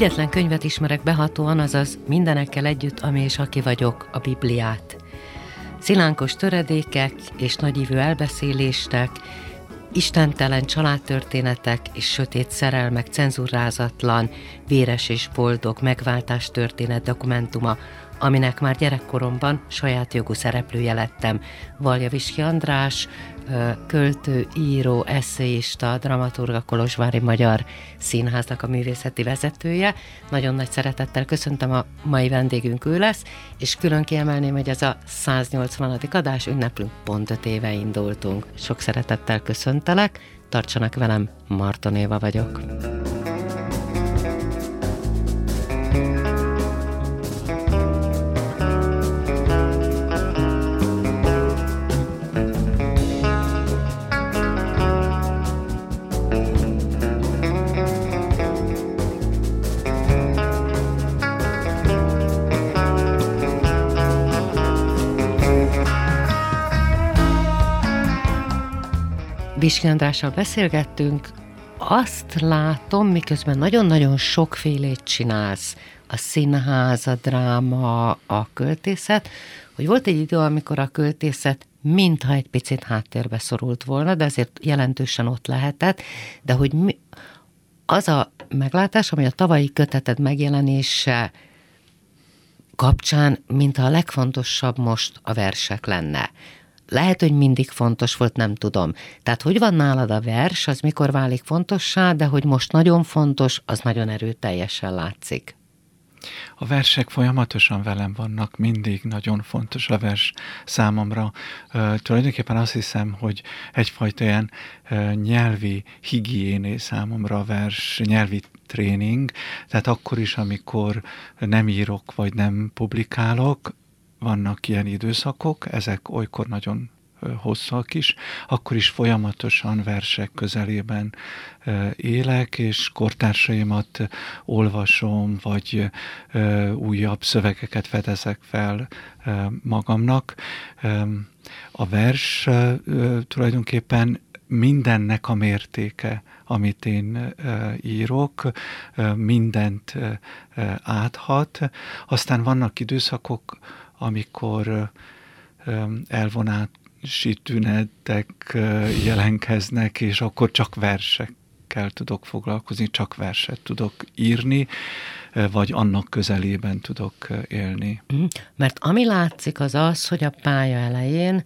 Egyetlen könyvet ismerek behatóan, azaz mindenekkel együtt, ami és aki vagyok, a Bibliát. Szilánkos töredékek és nagyívű elbeszéléstek, istentelen családtörténetek és sötét szerelmek cenzurázatlan, véres és boldog megváltás történet dokumentuma, aminek már gyerekkoromban saját jogú szereplője lettem. Valja Viski András, költő, író, eszéista, dramaturga Kolozsvári Magyar Színháznak a művészeti vezetője. Nagyon nagy szeretettel köszöntöm a mai vendégünk ő lesz, és külön kiemelném, hogy ez a 180. adás ünneplünk, pont öt éve indultunk. Sok szeretettel köszöntelek, tartsanak velem, Marton Éva vagyok. Biski Andrással beszélgettünk, azt látom, miközben nagyon-nagyon sokfélét csinálsz, a színház, a dráma, a költészet, hogy volt egy idő, amikor a költészet mintha egy picit háttérbe szorult volna, de azért jelentősen ott lehetett, de hogy mi, az a meglátás, ami a tavalyi köteted megjelenése kapcsán, mintha a legfontosabb most a versek lenne lehet, hogy mindig fontos volt, nem tudom. Tehát hogy van nálad a vers, az mikor válik fontossá, de hogy most nagyon fontos, az nagyon erőteljesen látszik. A versek folyamatosan velem vannak, mindig nagyon fontos a vers számomra. Uh, tulajdonképpen azt hiszem, hogy egyfajta ilyen uh, nyelvi higiéné számomra a vers, nyelvi tréning, tehát akkor is, amikor nem írok vagy nem publikálok, vannak ilyen időszakok, ezek olykor nagyon hosszak is, akkor is folyamatosan versek közelében élek, és kortársaimat olvasom, vagy újabb szövegeket fedezek fel magamnak. A vers tulajdonképpen mindennek a mértéke, amit én írok, mindent áthat. Aztán vannak időszakok, amikor elvonási tünetek jelenkeznek, és akkor csak versekkel tudok foglalkozni, csak verset tudok írni, vagy annak közelében tudok élni. Mhm. Mert ami látszik az az, hogy a pálya elején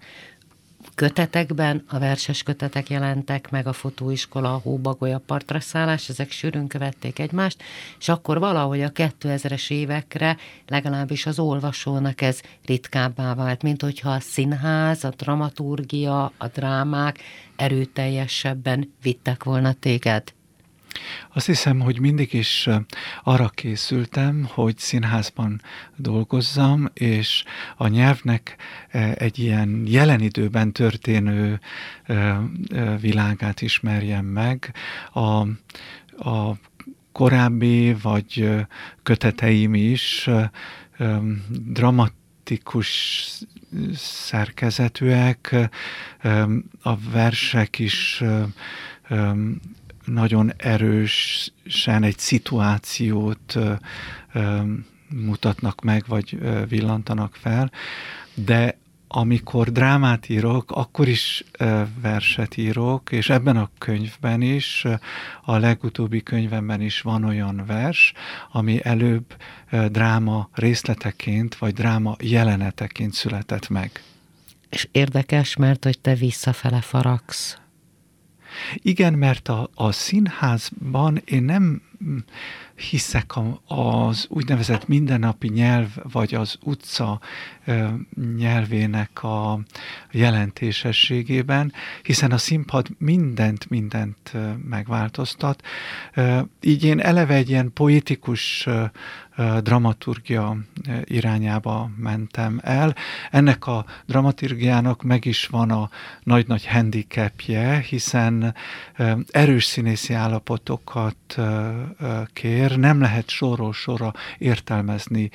kötetekben, a verses kötetek jelentek meg, a fotóiskola, a hóbagolya partra szállás, ezek sűrűn követték egymást, és akkor valahogy a 2000-es évekre legalábbis az olvasónak ez ritkábbá vált, mint hogyha a színház, a dramaturgia, a drámák erőteljesebben vittek volna téged. Azt hiszem, hogy mindig is arra készültem, hogy színházban dolgozzam, és a nyelvnek egy ilyen jelen időben történő világát ismerjem meg. A, a korábbi vagy köteteim is dramatikus szerkezetűek, a versek is nagyon erősen egy szituációt mutatnak meg, vagy villantanak fel, de amikor drámát írok, akkor is verset írok, és ebben a könyvben is, a legutóbbi könyvemben is van olyan vers, ami előbb dráma részleteként, vagy dráma jeleneteként született meg. És érdekes, mert hogy te visszafele faragsz igen, mert a, a színházban én nem hiszek az úgynevezett mindennapi nyelv, vagy az utca nyelvének a jelentésességében, hiszen a színpad mindent, mindent megváltoztat. Így én eleve egy ilyen poetikus dramaturgia irányába mentem el. Ennek a dramaturgiának meg is van a nagy-nagy handicapje, hiszen erős színészi állapotokat kér, nem lehet sorról sorra értelmezni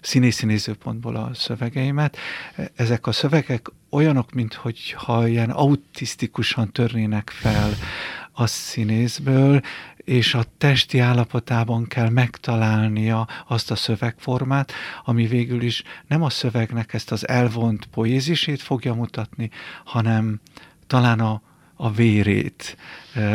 színészi nézőpontból a szövegeimet. Ezek a szövegek olyanok, mintha ilyen autisztikusan törnének fel a színészből, és a testi állapotában kell megtalálnia azt a szövegformát, ami végül is nem a szövegnek ezt az elvont poézisét fogja mutatni, hanem talán a, a vérét,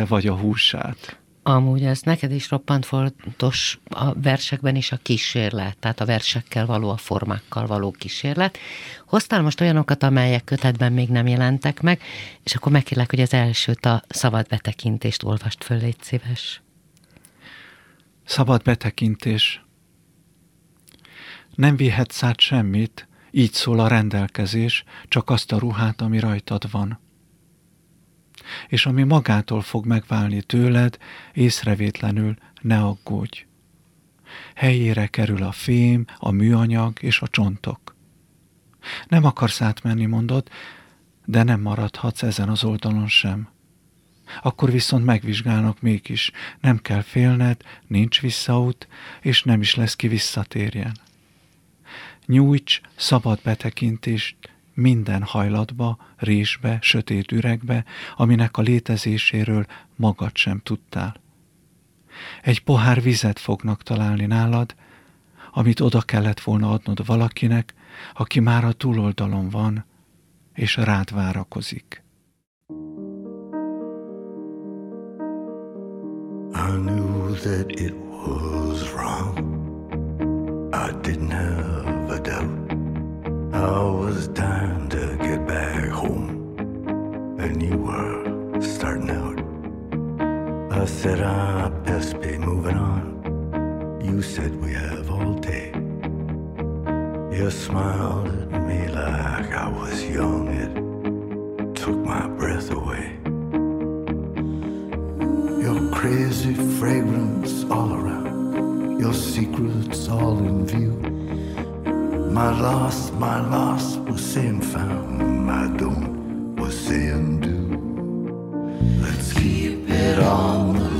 vagy a húsát. Amúgy ez neked is roppant fontos a versekben is a kísérlet, tehát a versekkel való, a formákkal való kísérlet. Hoztál most olyanokat, amelyek kötetben még nem jelentek meg, és akkor megkérlek, hogy az elsőt a szabad betekintést olvast föl, légy szíves. Szabad betekintés. Nem vihetsz át semmit, így szól a rendelkezés, csak azt a ruhát, ami rajtad van és ami magától fog megválni tőled, észrevétlenül ne aggódj. Helyére kerül a fém, a műanyag és a csontok. Nem akarsz átmenni, mondod, de nem maradhatsz ezen az oldalon sem. Akkor viszont megvizsgálnak mégis, nem kell félned, nincs visszaút, és nem is lesz ki visszatérjen. Nyújts szabad betekintést minden hajlatba, résbe, sötét üregbe, aminek a létezéséről magad sem tudtál. Egy pohár vizet fognak találni nálad, amit oda kellett volna adnod valakinek, aki már a túloldalon van, és rád várakozik. I knew that it was wrong. I didn't have. I was dying to get back home, and you were starting out. I said, I best be moving on. You said we have all day. You smiled at me like I was young. It took my breath away. Your crazy fragrance all around, your secrets all in view. My loss, my loss was saying found. My don't was saying do. Let's keep it on the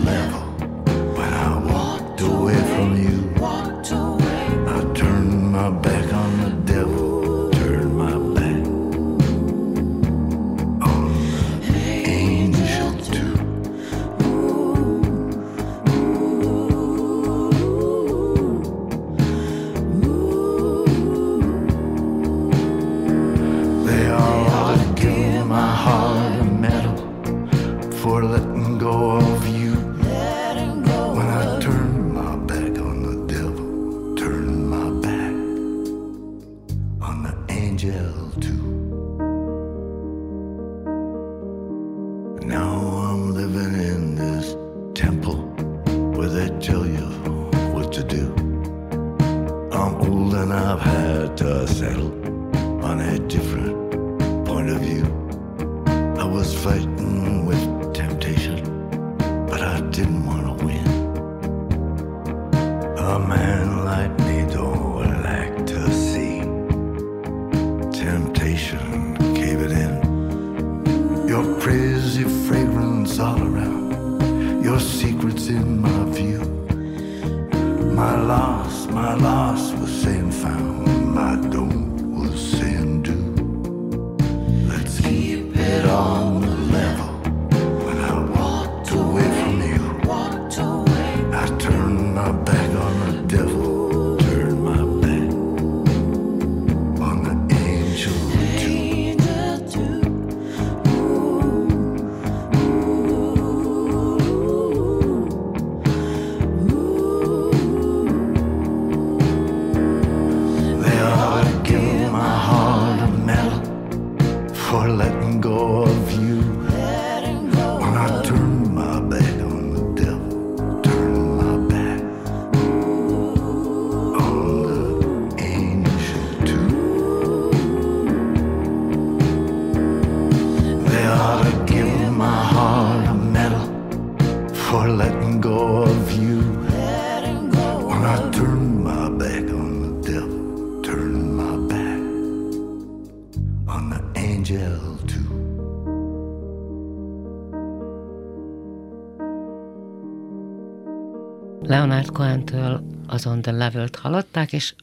Cohen-től az On the Level-t hallották, és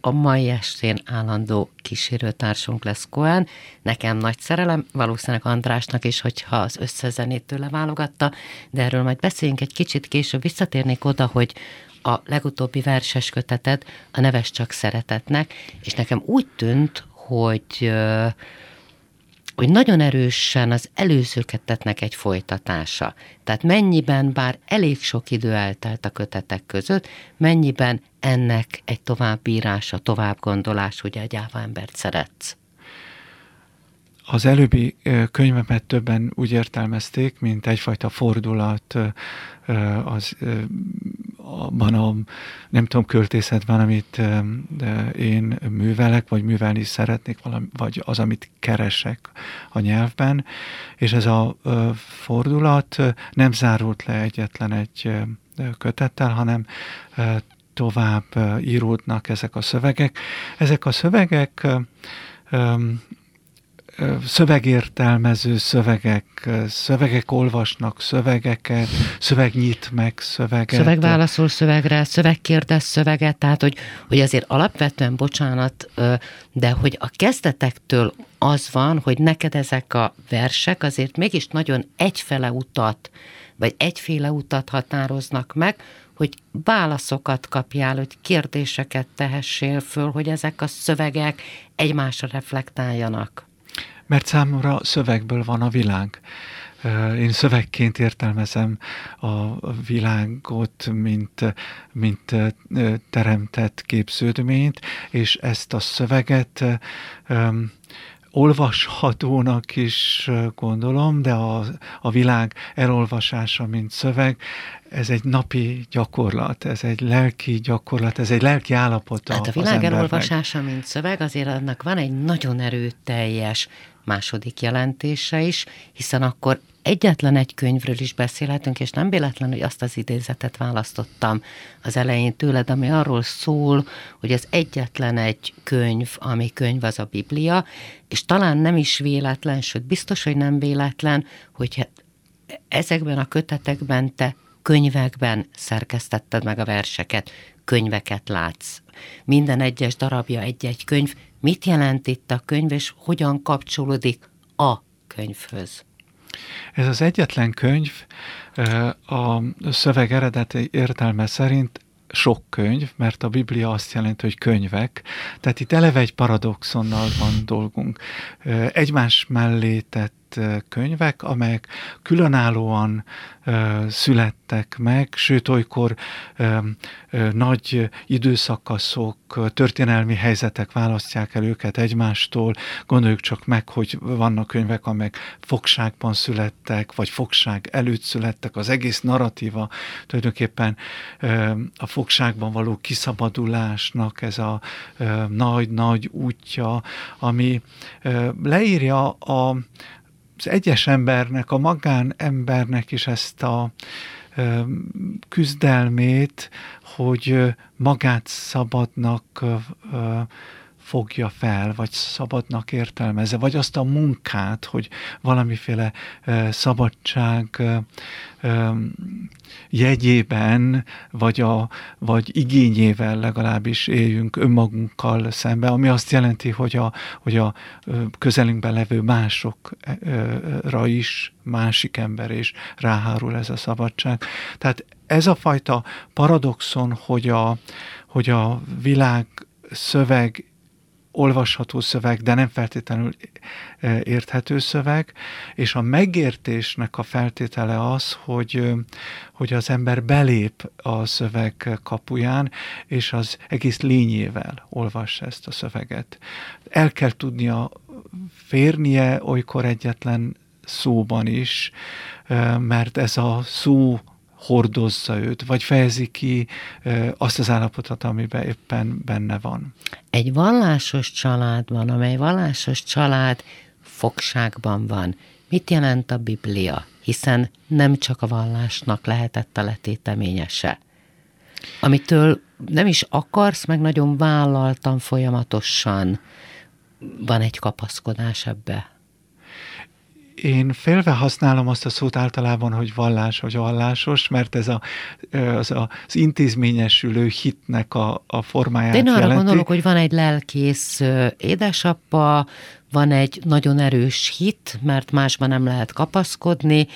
a mai estén állandó kísérőtársunk lesz Cohen. Nekem nagy szerelem, valószínűleg Andrásnak is, hogyha az összezenét tőle válogatta, de erről majd beszéljünk egy kicsit később. Visszatérnék oda, hogy a legutóbbi verses köteted a neves csak szeretetnek, és nekem úgy tűnt, hogy hogy nagyon erősen az előzőketetnek egy folytatása. Tehát mennyiben, bár elég sok idő eltelt a kötetek között, mennyiben ennek egy továbbírása, továbbgondolás, hogy egy áva embert szeretsz. Az előbbi könyvemet többen úgy értelmezték, mint egyfajta fordulat az abban a, nem tudom, költészetben, amit én művelek, vagy művelni szeretnék, vagy az, amit keresek a nyelvben, és ez a fordulat nem zárult le egyetlen egy kötettel, hanem tovább íródnak ezek a szövegek. Ezek a szövegek szövegértelmező szövegek, szövegek olvasnak szövegeket, szöveg nyit meg szöveget. Szöveg válaszol szövegre, szöveg kérdez szöveget, tehát hogy, hogy azért alapvetően, bocsánat, de hogy a kezdetektől az van, hogy neked ezek a versek azért mégis nagyon egyfele utat, vagy egyféle utat határoznak meg, hogy válaszokat kapjál, hogy kérdéseket tehessél föl, hogy ezek a szövegek egymásra reflektáljanak mert számomra szövegből van a világ. Én szövegként értelmezem a világot, mint, mint teremtett képződményt, és ezt a szöveget olvashatónak is gondolom, de a, a világ elolvasása, mint szöveg, ez egy napi gyakorlat, ez egy lelki gyakorlat, ez egy lelki állapot. Hát a világ elolvasása, mint szöveg, azért annak van egy nagyon erőteljes második jelentése is, hiszen akkor egyetlen egy könyvről is beszélhetünk, és nem véletlen, hogy azt az idézetet választottam az elején tőled, ami arról szól, hogy az egyetlen egy könyv, ami könyv, az a Biblia, és talán nem is véletlen, sőt biztos, hogy nem véletlen, hogy ezekben a kötetekben te könyvekben szerkesztetted meg a verseket, könyveket látsz. Minden egyes darabja egy-egy könyv. Mit jelent itt a könyv, és hogyan kapcsolódik a könyvhöz? Ez az egyetlen könyv a szöveg eredeti értelme szerint sok könyv, mert a Biblia azt jelenti, hogy könyvek. Tehát itt eleve egy paradoxonnal van dolgunk. Egymás mellé tett könyvek, amelyek különállóan születtek meg, sőt olykor nagy időszakaszok, történelmi helyzetek választják el őket egymástól. Gondoljuk csak meg, hogy vannak könyvek, amelyek fogságban születtek, vagy fogság előtt születtek. Az egész narratíva tulajdonképpen a fogságban való kiszabadulásnak ez a nagy-nagy útja, ami leírja a az egyes embernek, a magánembernek is ezt a küzdelmét, hogy magát szabadnak fogja fel, vagy szabadnak értelmezze, vagy azt a munkát, hogy valamiféle szabadság jegyében, vagy, a, vagy igényével legalábbis éljünk önmagunkkal szembe, ami azt jelenti, hogy a, hogy a közelünkben levő másokra is, másik ember is ráhárul ez a szabadság. Tehát ez a fajta paradoxon, hogy a, hogy a világ szöveg olvasható szöveg, de nem feltétlenül e, érthető szöveg, és a megértésnek a feltétele az, hogy, hogy az ember belép a szöveg kapuján, és az egész lényével olvassa ezt a szöveget. El kell tudnia férnie olykor egyetlen szóban is, mert ez a szó hordozza őt, vagy fejezi ki azt az állapotot, amiben éppen benne van. Egy vallásos családban, amely vallásos család fogságban van, mit jelent a Biblia? hiszen nem csak a vallásnak lehetett a letéteményese. Amitől nem is akarsz, meg nagyon vállaltan folyamatosan van egy kapaszkodás ebbe. Én félve használom azt a szót általában, hogy vallás vagy vallásos, mert ez a, az, a, az intézményesülő hitnek a, a formáját De én arra jelenti. gondolok, hogy van egy lelkész édesapa, van egy nagyon erős hit, mert másban nem lehet kapaszkodni,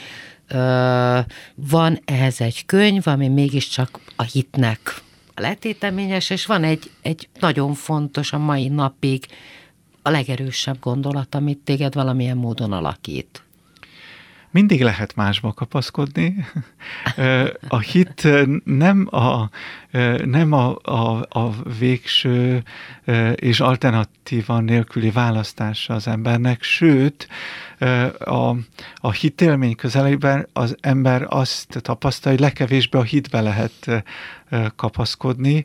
van ehhez egy könyv, ami mégiscsak a hitnek a letéteményes, és van egy, egy nagyon fontos a mai napig a legerősebb gondolat, amit téged valamilyen módon alakít? Mindig lehet másba kapaszkodni. A hit nem a, nem a, a, a végső és alternatíva nélküli választása az embernek, sőt, a, a hitélmény közelében az ember azt tapasztalja, hogy legkevésbé a hitbe lehet kapaszkodni,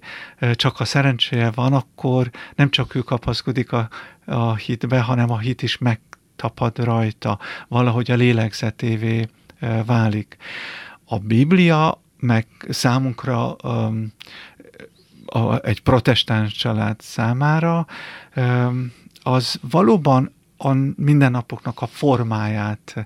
csak ha szerencséje van, akkor nem csak ő kapaszkodik a, a hitbe, hanem a hit is megtapad rajta, valahogy a lélegzetévé válik. A Biblia meg számunkra um, a, egy protestáns család számára um, az valóban a mindennapoknak a formáját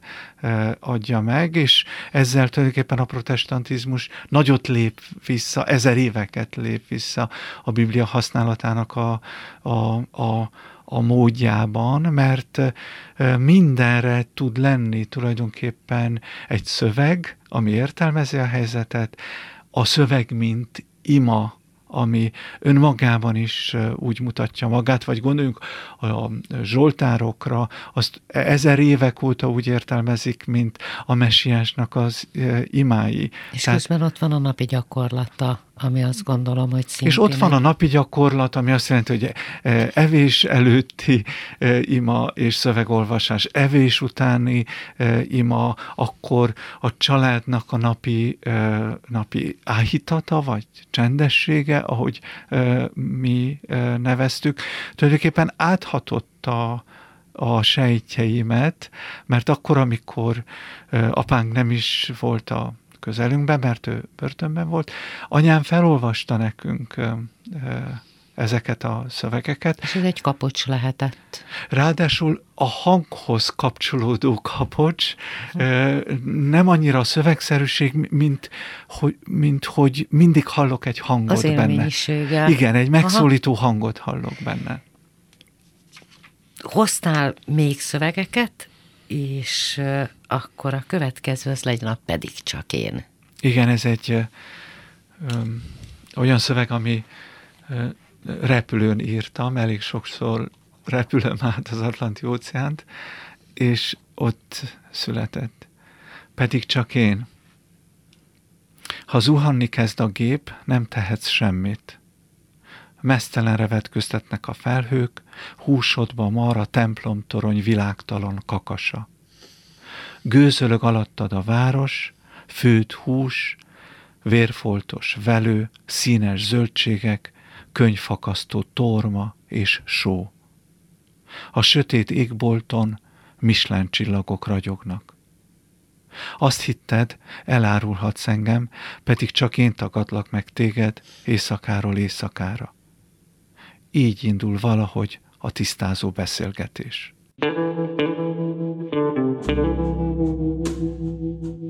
adja meg, és ezzel tulajdonképpen a protestantizmus nagyot lép vissza, ezer éveket lép vissza a Biblia használatának a, a, a, a módjában, mert mindenre tud lenni tulajdonképpen egy szöveg, ami értelmezi a helyzetet, a szöveg mint ima ami önmagában is úgy mutatja magát, vagy gondoljunk a zsoltárokra, azt ezer évek óta úgy értelmezik, mint a messiásnak az imái. És Tehát, közben ott van a napi gyakorlata ami azt gondolom, hogy szintén... És ott van a napi gyakorlat, ami azt jelenti, hogy e, evés előtti e, ima és szövegolvasás, evés utáni e, ima, akkor a családnak a napi, napi áhítata, vagy csendessége, ahogy mi neveztük, tulajdonképpen áthatott a, a sejtjeimet, mert akkor, amikor apánk nem is volt a közelünkben, mert ő börtönben volt. Anyám felolvasta nekünk ezeket a szövegeket. És ez egy kapocs lehetett. Ráadásul a hanghoz kapcsolódó kapocs nem annyira a szövegszerűség, mint hogy, mint hogy mindig hallok egy hangot az benne. Igen, egy megszólító Aha. hangot hallok benne. Hoztál még szövegeket, és akkor a következő az legyen a pedig csak én. Igen, ez egy ö, ö, olyan szöveg, ami ö, repülőn írtam, elég sokszor repülöm át az Atlanti óceánt, és ott született. Pedig csak én. Ha zuhanni kezd a gép, nem tehetsz semmit. Mesztelenre vetköztetnek a felhők, húsodba mar a templomtorony világtalan kakasa. Gőzölög alattad a város, főt hús, vérfoltos velő, színes zöldségek, könyvfakasztó torma és só. A sötét égbolton Michelin csillagok ragyognak. Azt hitted, elárulhatsz engem, pedig csak én tagadlak meg téged éjszakáról éjszakára. Így indul valahogy a tisztázó beszélgetés. I'm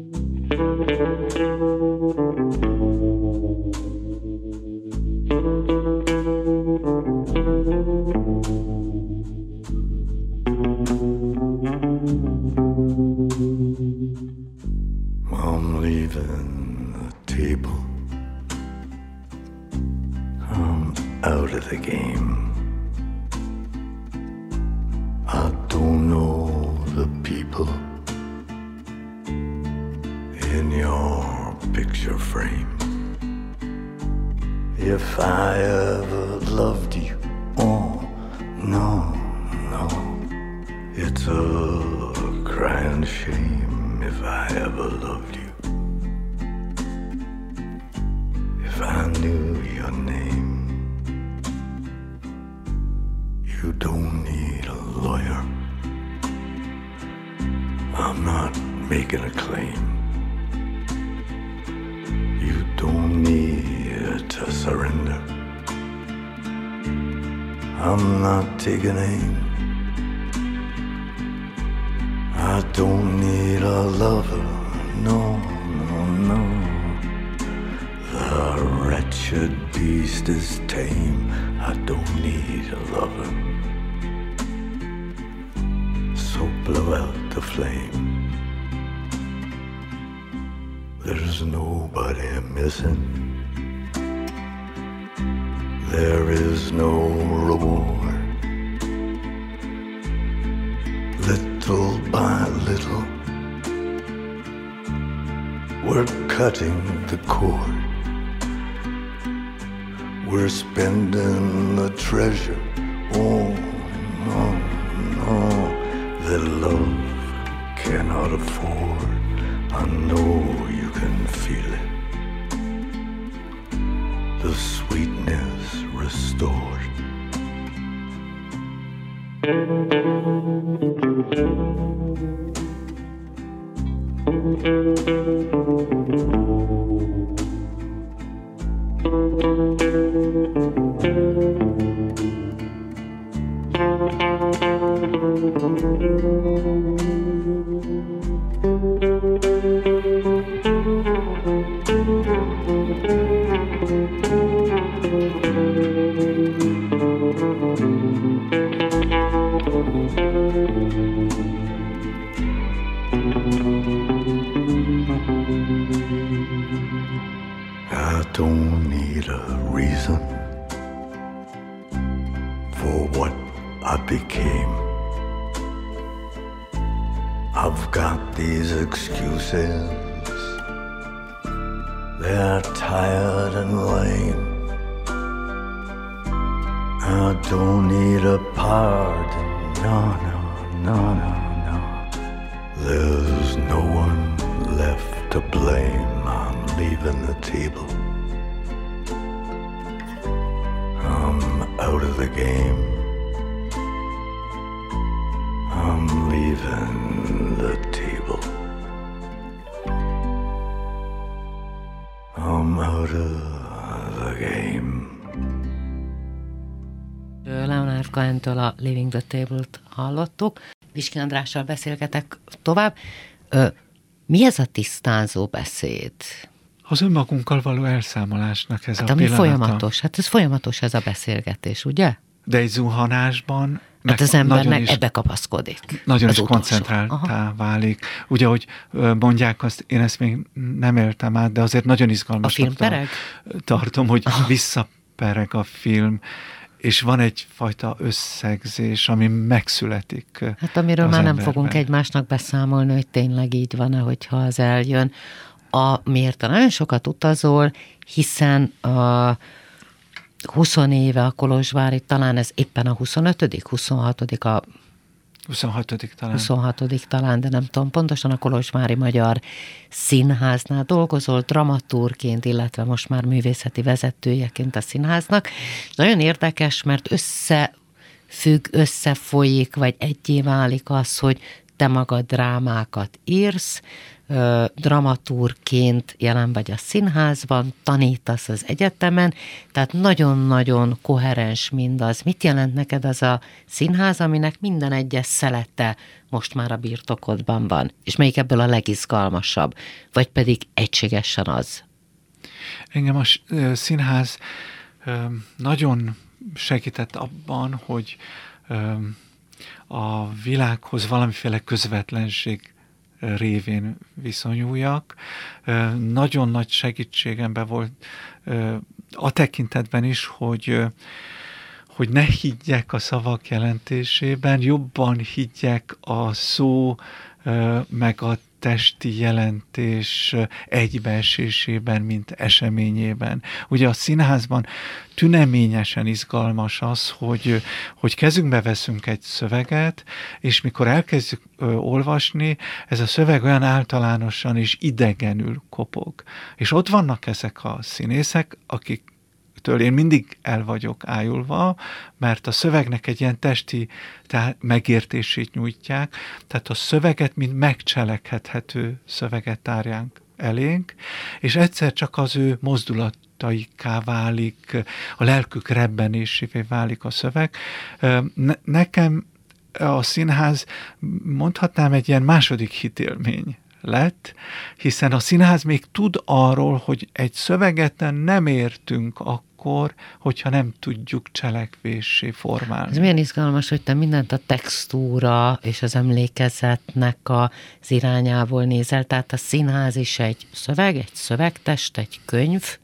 the game. I don't know the people in your picture frame. If I ever loved you, oh no, no, it's a crying shame if I ever loved you. If I knew your name, you don't need a lawyer. I'm not making a claim. You don't need to surrender. I'm not taking aim. I don't need a lover, no, no, no. The wretched beast is tame. I don't need a lover. Blow out the flame. There's nobody missing. There is no reward. Little by little, we're cutting the cord. We're spending the treasure. Oh, afford. I know you can feel it. The sweetness restored. Became. I've got these excuses. They're tired and lame. I don't need a pardon. Cohen-től a Living the Table-t hallottuk. Viski Andrással beszélgetek tovább. Ö, mi ez a tisztázó beszéd? Az önmagunkkal való elszámolásnak ez Hát a ami pillanata. folyamatos, hát ez folyamatos ez a beszélgetés, ugye? De egy zuhanásban Hát az ember nagyon meg is, ebbe kapaszkodik. nagyon is utolsó. koncentráltá Aha. válik. Ugye, hogy mondják azt, én ezt még nem éltem át, de azért nagyon A izgalmas. film pereg? Tartom, hogy visszapereg a film, és van egyfajta összegzés, ami megszületik. Hát amiről már nem emberben. fogunk egymásnak beszámolni, hogy tényleg így van-e, hogyha az eljön. A, miért nagyon sokat utazol, hiszen a 20 éve a Kolozsvári, talán ez éppen a 25 26 a 26. talán. 26 talán, de nem tudom, pontosan a Kolozsvári Magyar Színháznál dolgozol dramaturként, illetve most már művészeti vezetőjeként a színháznak. Nagyon érdekes, mert összefügg, összefolyik, vagy egyé válik az, hogy te magad drámákat írsz, ö, dramaturként jelen vagy a színházban, tanítasz az egyetemen, tehát nagyon-nagyon koherens mindaz. Mit jelent neked az a színház, aminek minden egyes szelete most már a birtokodban van? És melyik ebből a legizgalmasabb? Vagy pedig egységesen az? Engem a színház nagyon segített abban, hogy a világhoz valamiféle közvetlenség révén viszonyuljak. Nagyon nagy segítségembe volt a tekintetben is, hogy hogy ne higgyek a szavak jelentésében, jobban higgyek a szó meg a testi jelentés egybeesésében, mint eseményében. Ugye a színházban tüneményesen izgalmas az, hogy, hogy kezünkbe veszünk egy szöveget, és mikor elkezdjük olvasni, ez a szöveg olyan általánosan és idegenül kopog. És ott vannak ezek a színészek, akik szövegektől. Én mindig el vagyok ájulva, mert a szövegnek egy ilyen testi tehát megértését nyújtják, tehát a szöveget, mint megcselekedhető szöveget tárjánk elénk, és egyszer csak az ő mozdulataikká válik, a lelkük rebbenésévé válik a szöveg. Ne, nekem a színház mondhatnám egy ilyen második hitélmény lett, hiszen a színház még tud arról, hogy egy szöveget nem értünk akkor, hogyha nem tudjuk cselekvéssé formálni. Ez milyen izgalmas, hogy te mindent a textúra és az emlékezetnek az irányából nézel, tehát a színház is egy szöveg, egy szövegtest, egy könyv,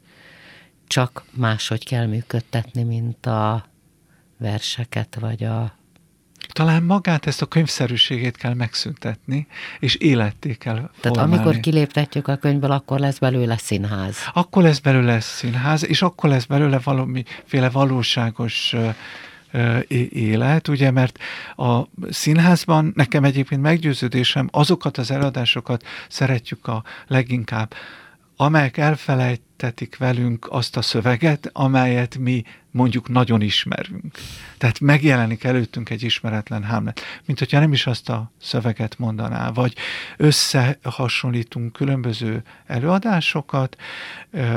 csak máshogy kell működtetni, mint a verseket, vagy a talán magát, ezt a könyvszerűségét kell megszüntetni, és életté kell formálni. Tehát amikor kiléptetjük a könyvből, akkor lesz belőle színház. Akkor lesz belőle színház, és akkor lesz belőle valamiféle valóságos élet, ugye, mert a színházban nekem egyébként meggyőződésem, azokat az eladásokat szeretjük a leginkább, amelyek elfelejtetik velünk azt a szöveget, amelyet mi mondjuk nagyon ismerünk. Tehát megjelenik előttünk egy ismeretlen Hamlet, mint hogyha nem is azt a szöveget mondaná, vagy összehasonlítunk különböző előadásokat,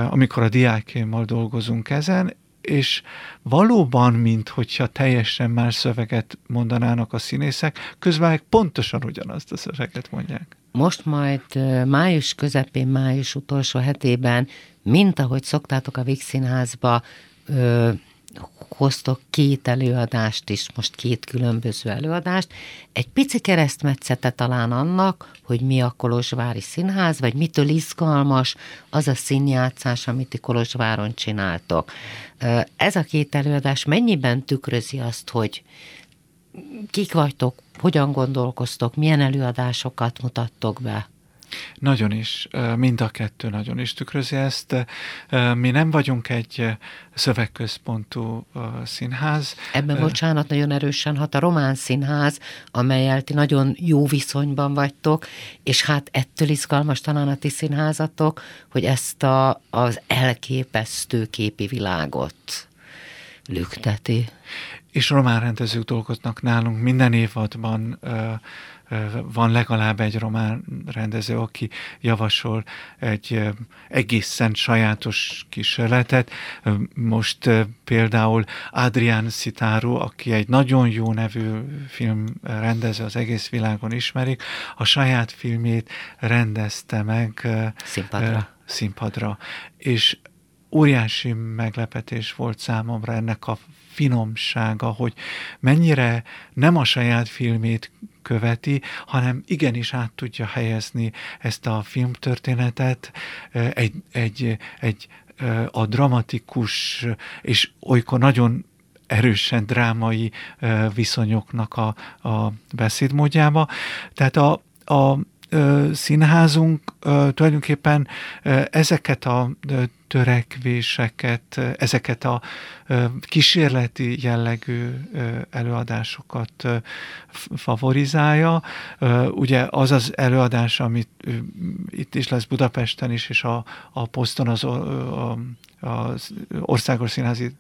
amikor a diákémmal dolgozunk ezen, és valóban, mint hogyha teljesen más szöveget mondanának a színészek, közben meg pontosan ugyanazt a szöveget mondják. Most majd május közepén, május utolsó hetében, mint ahogy szoktátok a Vix Színházba, ö, hoztok két előadást is, most két különböző előadást. Egy pici keresztmetszete talán annak, hogy mi a Kolozsvári Színház, vagy mitől izgalmas az a színjátszás, amit ti Kolozsváron csináltok. Ez a két előadás mennyiben tükrözi azt, hogy kik vagytok, hogyan gondolkoztok, milyen előadásokat mutattok be? Nagyon is, mind a kettő nagyon is tükrözi ezt. Mi nem vagyunk egy szövegközpontú színház. Ebben, bocsánat, nagyon erősen hat a román színház, amelyel ti nagyon jó viszonyban vagytok, és hát ettől izgalmas talán a ti színházatok, hogy ezt a, az elképesztő képi világot lükteti. És román rendezők dolgoznak nálunk minden évadban van legalább egy román rendező, aki javasol egy egészen sajátos kísérletet. Most például Adrián Szitáró, aki egy nagyon jó nevű filmrendező, az egész világon ismerik, a saját filmét rendezte meg színpadra. színpadra. És óriási meglepetés volt számomra ennek a finomsága, hogy mennyire nem a saját filmét követi, hanem igenis át tudja helyezni ezt a filmtörténetet egy, egy, egy a dramatikus és olykor nagyon erősen drámai viszonyoknak a, a beszédmódjába. Tehát a, a színházunk tulajdonképpen ezeket a törekvéseket, ezeket a kísérleti jellegű előadásokat favorizálja. Ugye az az előadás, amit itt is lesz Budapesten is, és a, a poszton az, az országos színházi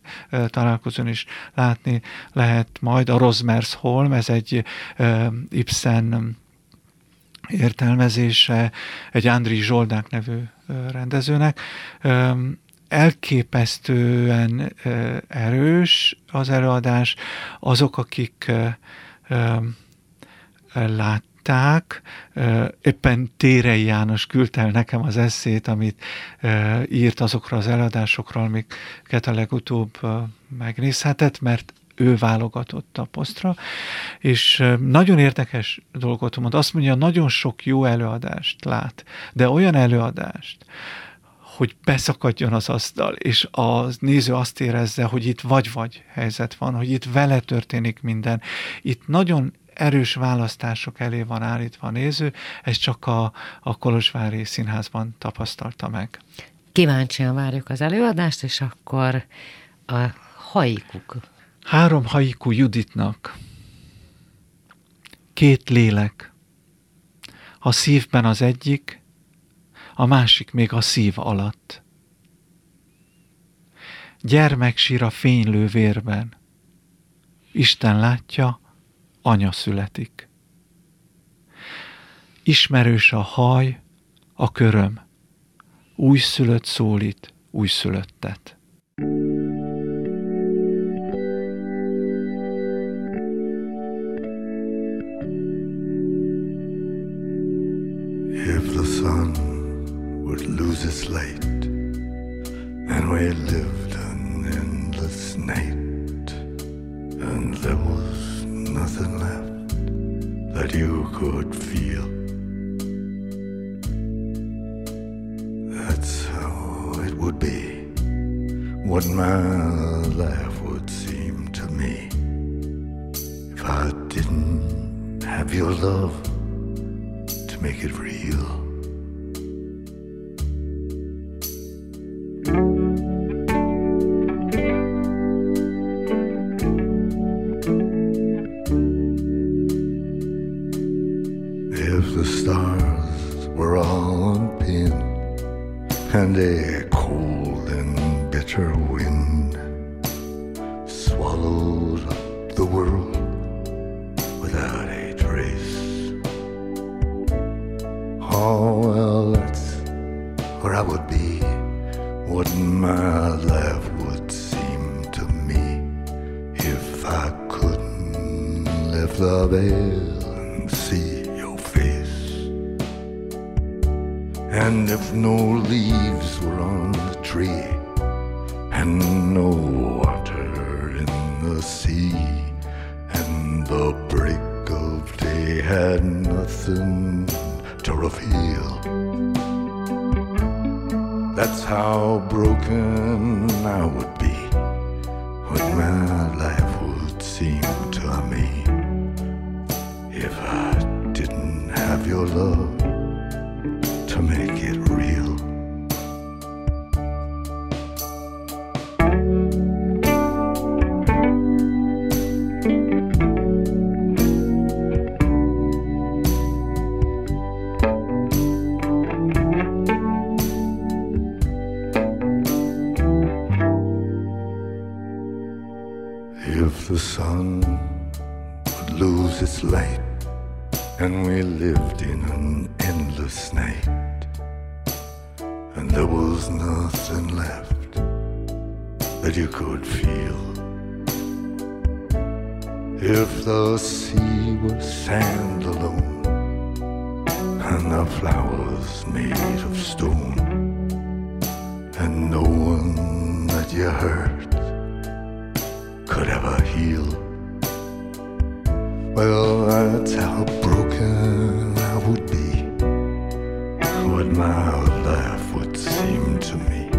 találkozón is látni lehet majd a Rosmers Holm, ez egy Ibsen értelmezése egy Andri Zsoldák nevű rendezőnek. Elképesztően erős az előadás. Azok, akik látták, éppen Térei János küldte el nekem az eszét, amit írt azokra az előadásokról, amiket a legutóbb megnézhetett, mert ő válogatott a posztra, és nagyon érdekes dolgot mond. Azt mondja, nagyon sok jó előadást lát, de olyan előadást, hogy beszakadjon az asztal, és a néző azt érezze, hogy itt vagy-vagy helyzet van, hogy itt vele történik minden. Itt nagyon erős választások elé van állítva a néző, ez csak a, a Kolozsvári Színházban tapasztalta meg. Kíváncsian várjuk az előadást, és akkor a haikuk Három haiku Juditnak. Két lélek. A szívben az egyik, a másik még a szív alatt. gyermek sír a fénylő vérben. Isten látja, anya születik. Ismerős a haj, a köröm, újszülött szólít újszülöttet. And a cold and bitter wind swallowed up the world without a trace. Oh, well, that's where I would be, what my life would seem to me if I couldn't lift the veil America. If the sea was sand alone and the flowers made of stone and no one that you hurt could ever heal. Well, that's how broken I would be. What my life would seem to me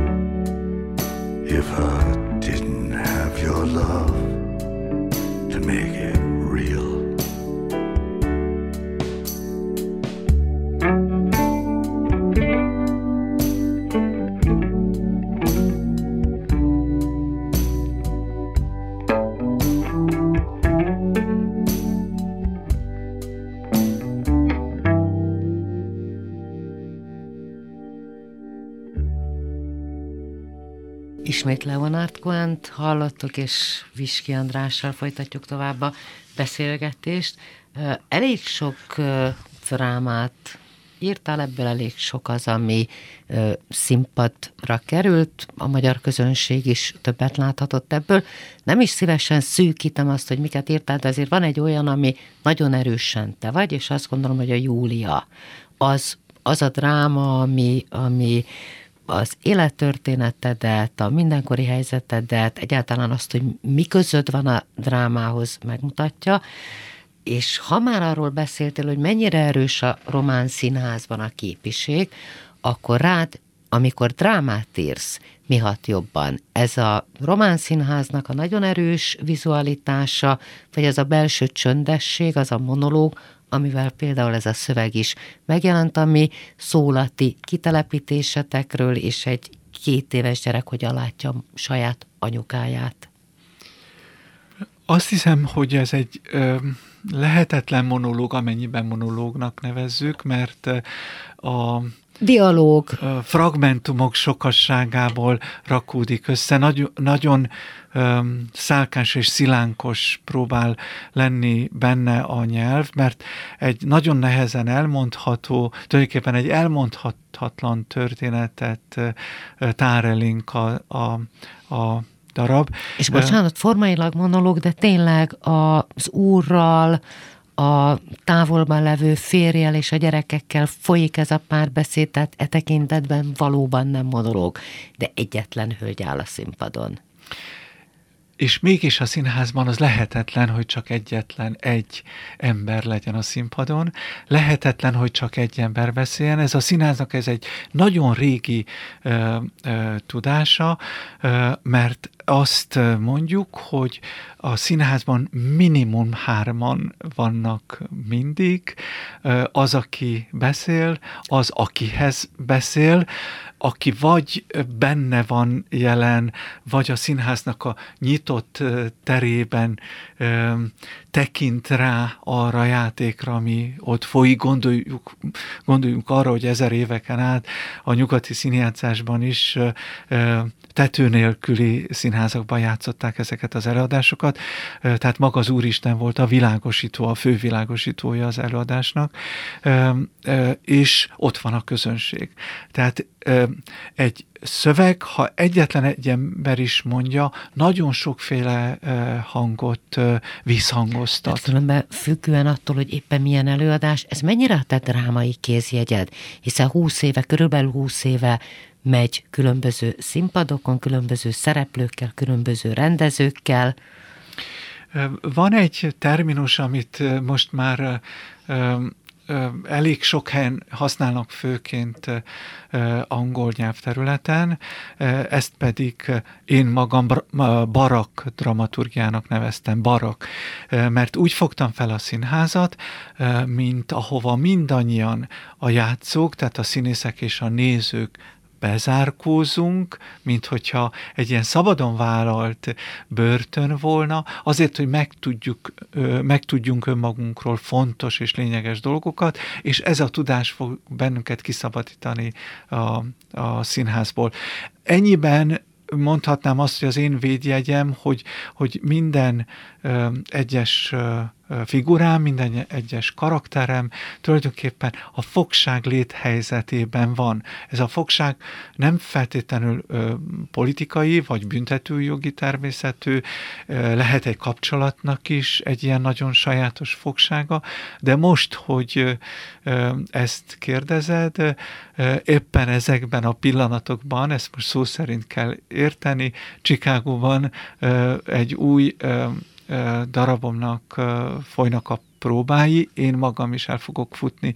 if I didn't have your love make it hallottuk, és Viski Andrással folytatjuk tovább a beszélgetést. Elég sok drámát írtál, ebből elég sok az, ami ö, színpadra került, a magyar közönség is többet láthatott ebből. Nem is szívesen szűkítem azt, hogy miket írtál, de azért van egy olyan, ami nagyon erősen te vagy, és azt gondolom, hogy a Júlia az, az a dráma, ami, ami az élettörténetedet, a mindenkori helyzetedet, egyáltalán azt, hogy mi között van a drámához megmutatja, és ha már arról beszéltél, hogy mennyire erős a román színházban a képiség, akkor rád, amikor drámát írsz, mi hat jobban? Ez a román színháznak a nagyon erős vizualitása, vagy ez a belső csöndesség, az a monológ, amivel például ez a szöveg is megjelent, ami szólati kitelepítésetekről, és egy két éves gyerek hogyan látja saját anyukáját. Azt hiszem, hogy ez egy ö, lehetetlen monológ, amennyiben monológnak nevezzük, mert a dialóg. fragmentumok sokasságából rakódik össze. Nagy, nagyon um, szálkás és szilánkos próbál lenni benne a nyelv, mert egy nagyon nehezen elmondható, tulajdonképpen egy elmondhatatlan történetet uh, tár elénk a, a, a darab. És bocsánat, formailag monológ, de tényleg az úrral, a távolban levő férjel és a gyerekekkel folyik ez a párbeszéd, tehát e tekintetben valóban nem monológ, de egyetlen hölgy áll a színpadon. És mégis a színházban az lehetetlen, hogy csak egyetlen egy ember legyen a színpadon, lehetetlen, hogy csak egy ember beszéljen. Ez a színháznak ez egy nagyon régi ö, ö, tudása, ö, mert azt mondjuk, hogy a színházban minimum hárman vannak mindig, az, aki beszél, az, akihez beszél, aki vagy benne van jelen, vagy a színháznak a nyitott terében tekint rá arra a játékra, ami ott folyik. Gondoljuk, gondoljunk arra, hogy ezer éveken át a nyugati színjátszásban is tető nélküli színházakban játszották ezeket az előadásokat, tehát maga az Úristen volt a világosító, a fővilágosítója az előadásnak, és ott van a közönség. Tehát egy szöveg, ha egyetlen egy ember is mondja, nagyon sokféle hangot visszhangoztat. Különben függően attól, hogy éppen milyen előadás, ez mennyire tett drámai kézjegyed? Hiszen húsz éve, körülbelül húsz éve megy különböző színpadokon, különböző szereplőkkel, különböző rendezőkkel. Van egy terminus, amit most már elég sok helyen használnak főként angol nyelvterületen, ezt pedig én magam barak dramaturgiának neveztem, barak, mert úgy fogtam fel a színházat, mint ahova mindannyian a játszók, tehát a színészek és a nézők bezárkózunk, mint hogyha egy ilyen szabadon vállalt börtön volna, azért, hogy megtudjuk, megtudjunk önmagunkról fontos és lényeges dolgokat, és ez a tudás fog bennünket kiszabadítani a, a színházból. Ennyiben mondhatnám azt, hogy az én védjegyem, hogy, hogy minden ö, egyes ö, figurám, minden egyes karakterem tulajdonképpen a fogság léthelyzetében van. Ez a fogság nem feltétlenül ö, politikai vagy büntetőjogi természetű, ö, lehet egy kapcsolatnak is egy ilyen nagyon sajátos fogsága, de most, hogy ö, ezt kérdezed, ö, éppen ezekben a pillanatokban, ezt most szó szerint kell érteni, Csikágóban ö, egy új ö, darabomnak folynak a próbái, én magam is el fogok futni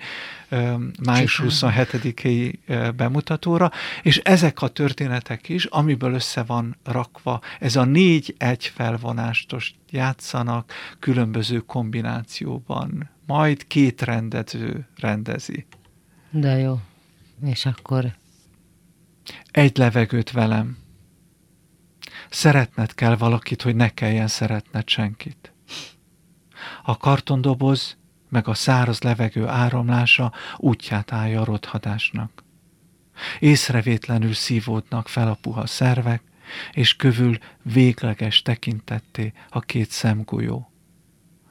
május 27-i bemutatóra, és ezek a történetek is, amiből össze van rakva, ez a négy egy felvonástos játszanak különböző kombinációban, majd két rendező rendezi. De jó. És akkor? Egy levegőt velem Szeretned kell valakit, hogy ne kelljen szeretned senkit. A kartondoboz meg a száraz levegő áramlása útját állja a rothadásnak. Észrevétlenül szívódnak fel a puha szervek, és kövül végleges tekintetté a két szemgolyó.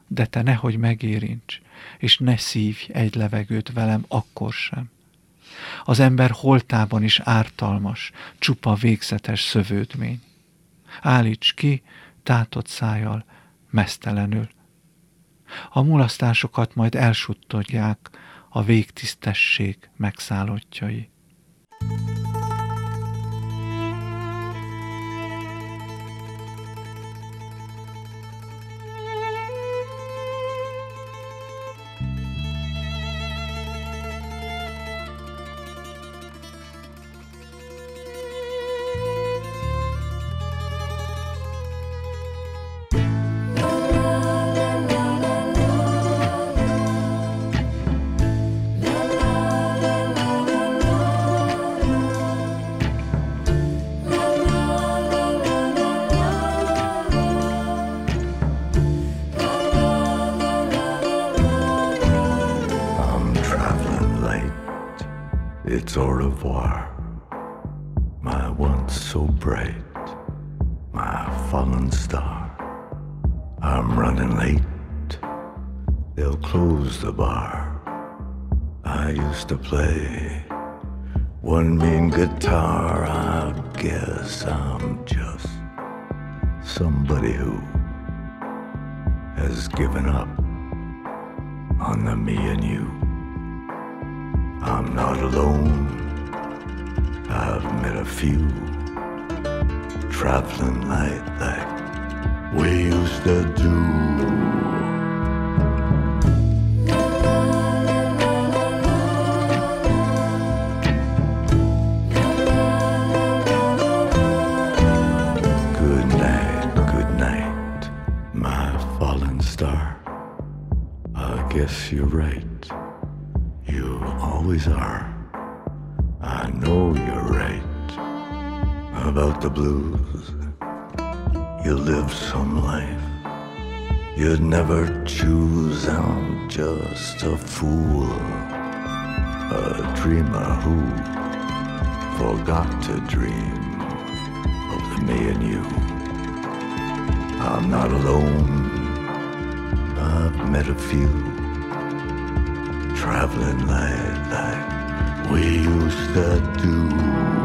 De te nehogy megérints, és ne szívj egy levegőt velem akkor sem. Az ember holtában is ártalmas, csupa végzetes szövődmény állíts ki, tátott szájjal, mesztelenül. A mulasztásokat majd elsuttodják a végtisztesség megszállottjai. thank you bright, my fallen star. I'm running late, they'll close the bar. I used to play one mean guitar. I guess I'm just somebody who has given up on the me and you. I'm not alone. I've met a few traveling light like we used to do. guess you're right. You always are. About the blues. You live some life you'd never choose. I'm just a fool, a dreamer who forgot to dream of the me and you. I'm not alone. I've met a few traveling like like we used to do.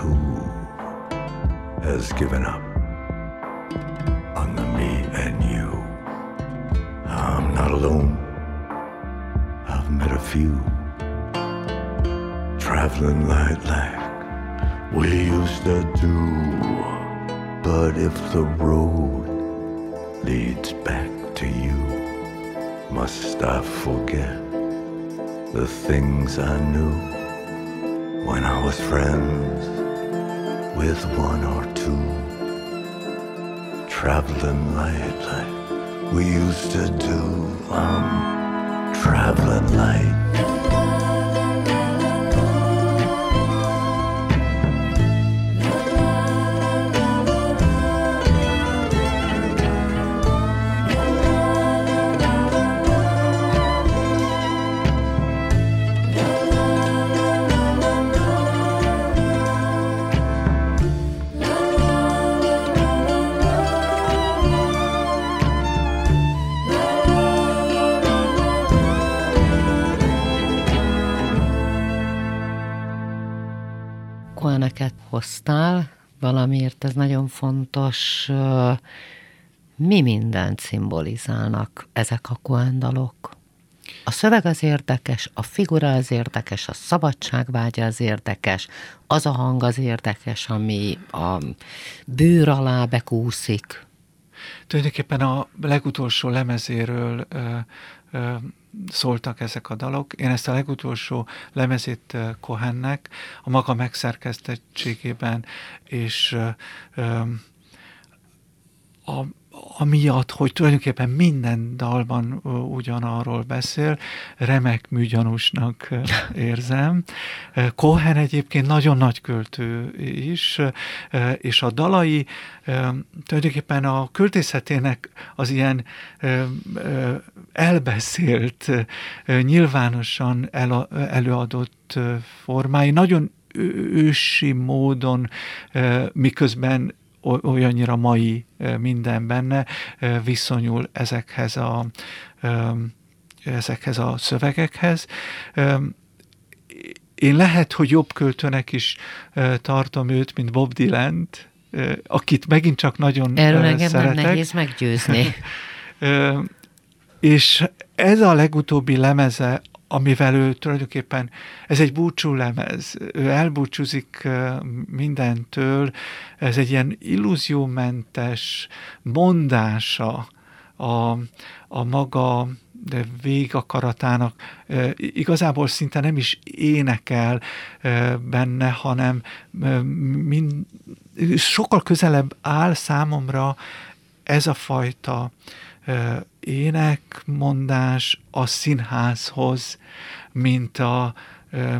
Who has given up on the me and you. I'm not alone. I've met a few traveling like like we used to do. But if the road leads back to you, must I forget the things I knew when I was friends with one or two? traveling light like we used to do. I'm traveling light. Fontos. Mi mindent szimbolizálnak ezek a koendalok? A szöveg az érdekes, a figura az érdekes, a szabadságvágya az érdekes, az a hang az érdekes, ami a bőr alá bekúszik. Tulajdonképpen a legutolsó lemezéről szóltak ezek a dalok. Én ezt a legutolsó lemezét ö, Cohennek a maga megszerkesztettségében és a, amiatt, hogy tulajdonképpen minden dalban ugyanarról beszél, remek műgyanúsnak érzem. Cohen egyébként nagyon nagy költő is, és a dalai tulajdonképpen a költészetének az ilyen elbeszélt, nyilvánosan el, előadott formái, nagyon ősi módon, miközben olyannyira mai minden benne viszonyul ezekhez a, ezekhez a szövegekhez. Én lehet, hogy jobb költőnek is tartom őt, mint Bob Dylan-t, ö, akit megint csak nagyon Erről engem nem szeretek. nehéz meggyőzni. És ez a legutóbbi lemeze amivel ő tulajdonképpen, ez egy búcsú lemez, ő elbúcsúzik mindentől, ez egy ilyen illúziómentes mondása a, a maga végakaratának. Igazából szinte nem is énekel benne, hanem mind, sokkal közelebb áll számomra ez a fajta énekmondás a színházhoz, mint, a,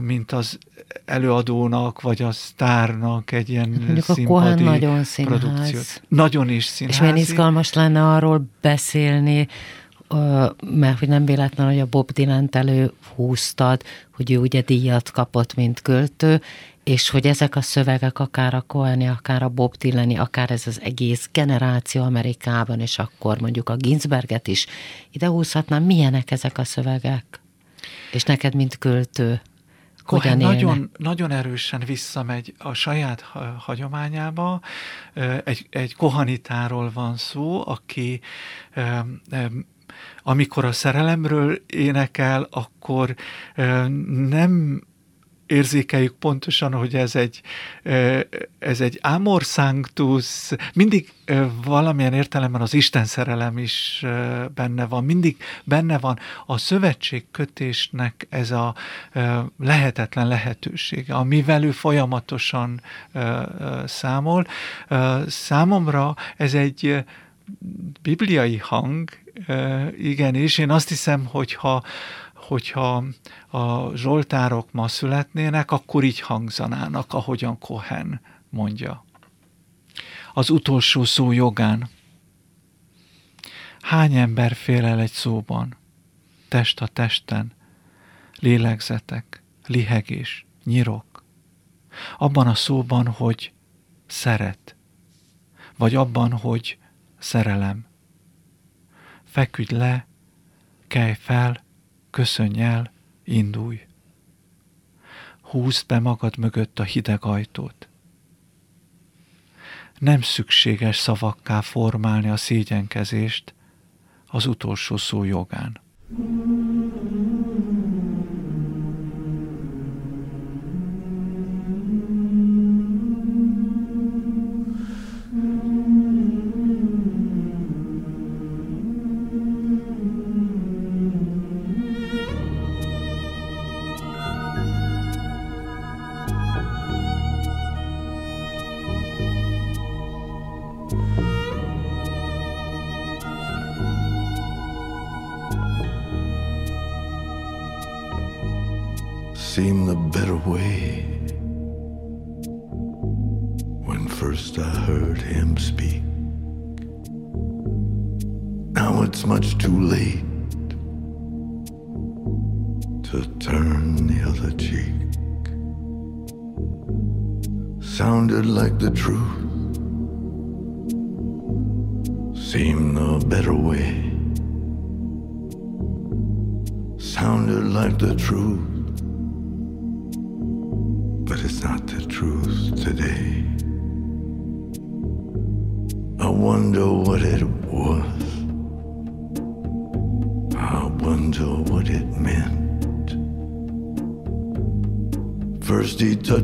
mint az előadónak, vagy a sztárnak egy ilyen Mondjuk színpadi a nagyon színház. produkciót. Nagyon is színház. És milyen izgalmas lenne arról beszélni, mert hogy nem véletlen, hogy a Bob Dylan-t előhúztad, hogy ő ugye díjat kapott, mint költő, és hogy ezek a szövegek, akár a Cohen, akár a Bob Dylan, akár ez az egész generáció Amerikában, és akkor mondjuk a Ginsberget is ide húzhatnám, milyenek ezek a szövegek? És neked, mint költő, Cohen nagyon, nagyon erősen visszamegy a saját hagyományába. Egy, egy kohanitáról van szó, aki amikor a szerelemről énekel, akkor nem érzékeljük pontosan, hogy ez egy, ez egy amor sanctus, mindig valamilyen értelemben az Isten szerelem is benne van, mindig benne van a szövetségkötésnek ez a lehetetlen lehetősége, amivel ő folyamatosan számol. Számomra ez egy bibliai hang, igenis, én azt hiszem, hogyha hogyha a zsoltárok ma születnének, akkor így hangzanának, ahogyan Cohen mondja. Az utolsó szó jogán. Hány ember fél el egy szóban? Test a testen, lélegzetek, lihegés, nyirok. Abban a szóban, hogy szeret, vagy abban, hogy szerelem. Feküdj le, kelj fel, köszönj el, indulj. Húzd be magad mögött a hideg ajtót. Nem szükséges szavakká formálni a szégyenkezést az utolsó szó jogán.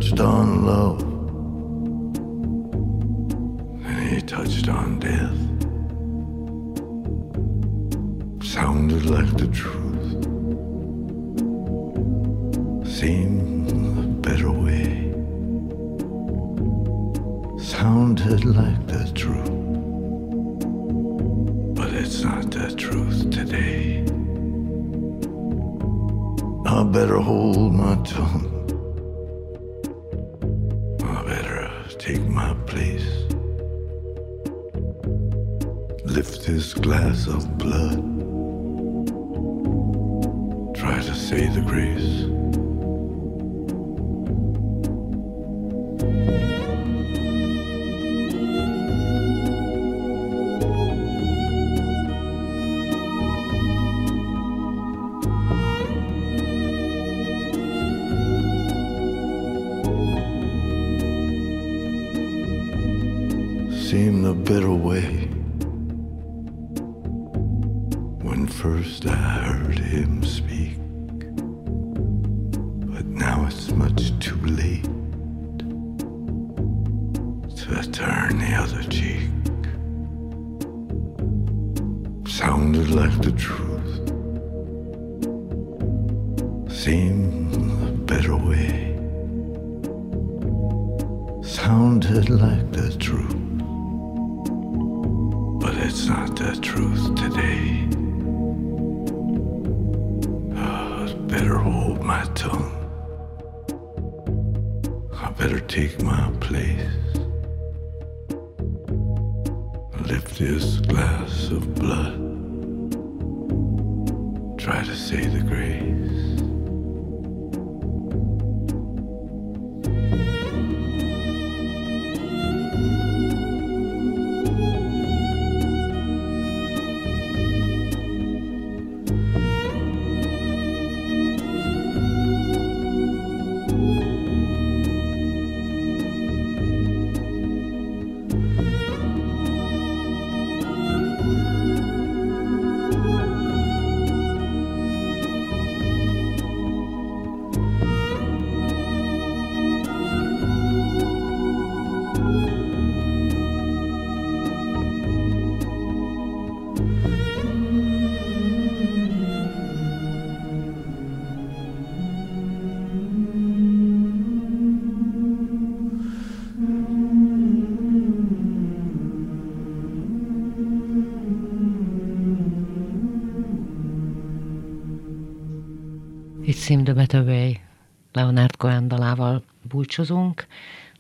touched on love, and he touched on death. Sounded like the truth, seemed a better way. Sounded like the truth, but it's not the truth today. I better hold my tongue. lift his glass of blood. Try to say the grace. Búcsúzunk.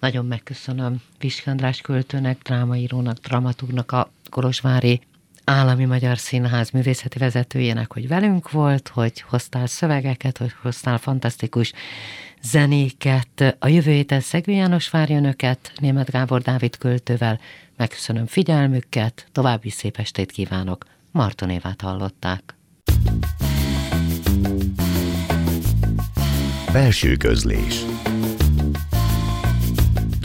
Nagyon megköszönöm Visk András költőnek, drámaírónak, dramaturgnak, a Kolozsvári Állami Magyar Színház művészeti vezetőjének, hogy velünk volt, hogy hoztál szövegeket, hogy hoztál fantasztikus zenéket. A jövő héten Szegő János várja önöket, Német Gábor Dávid költővel. Megköszönöm figyelmüket, további szép estét kívánok. Marton Évát hallották. Belső közlés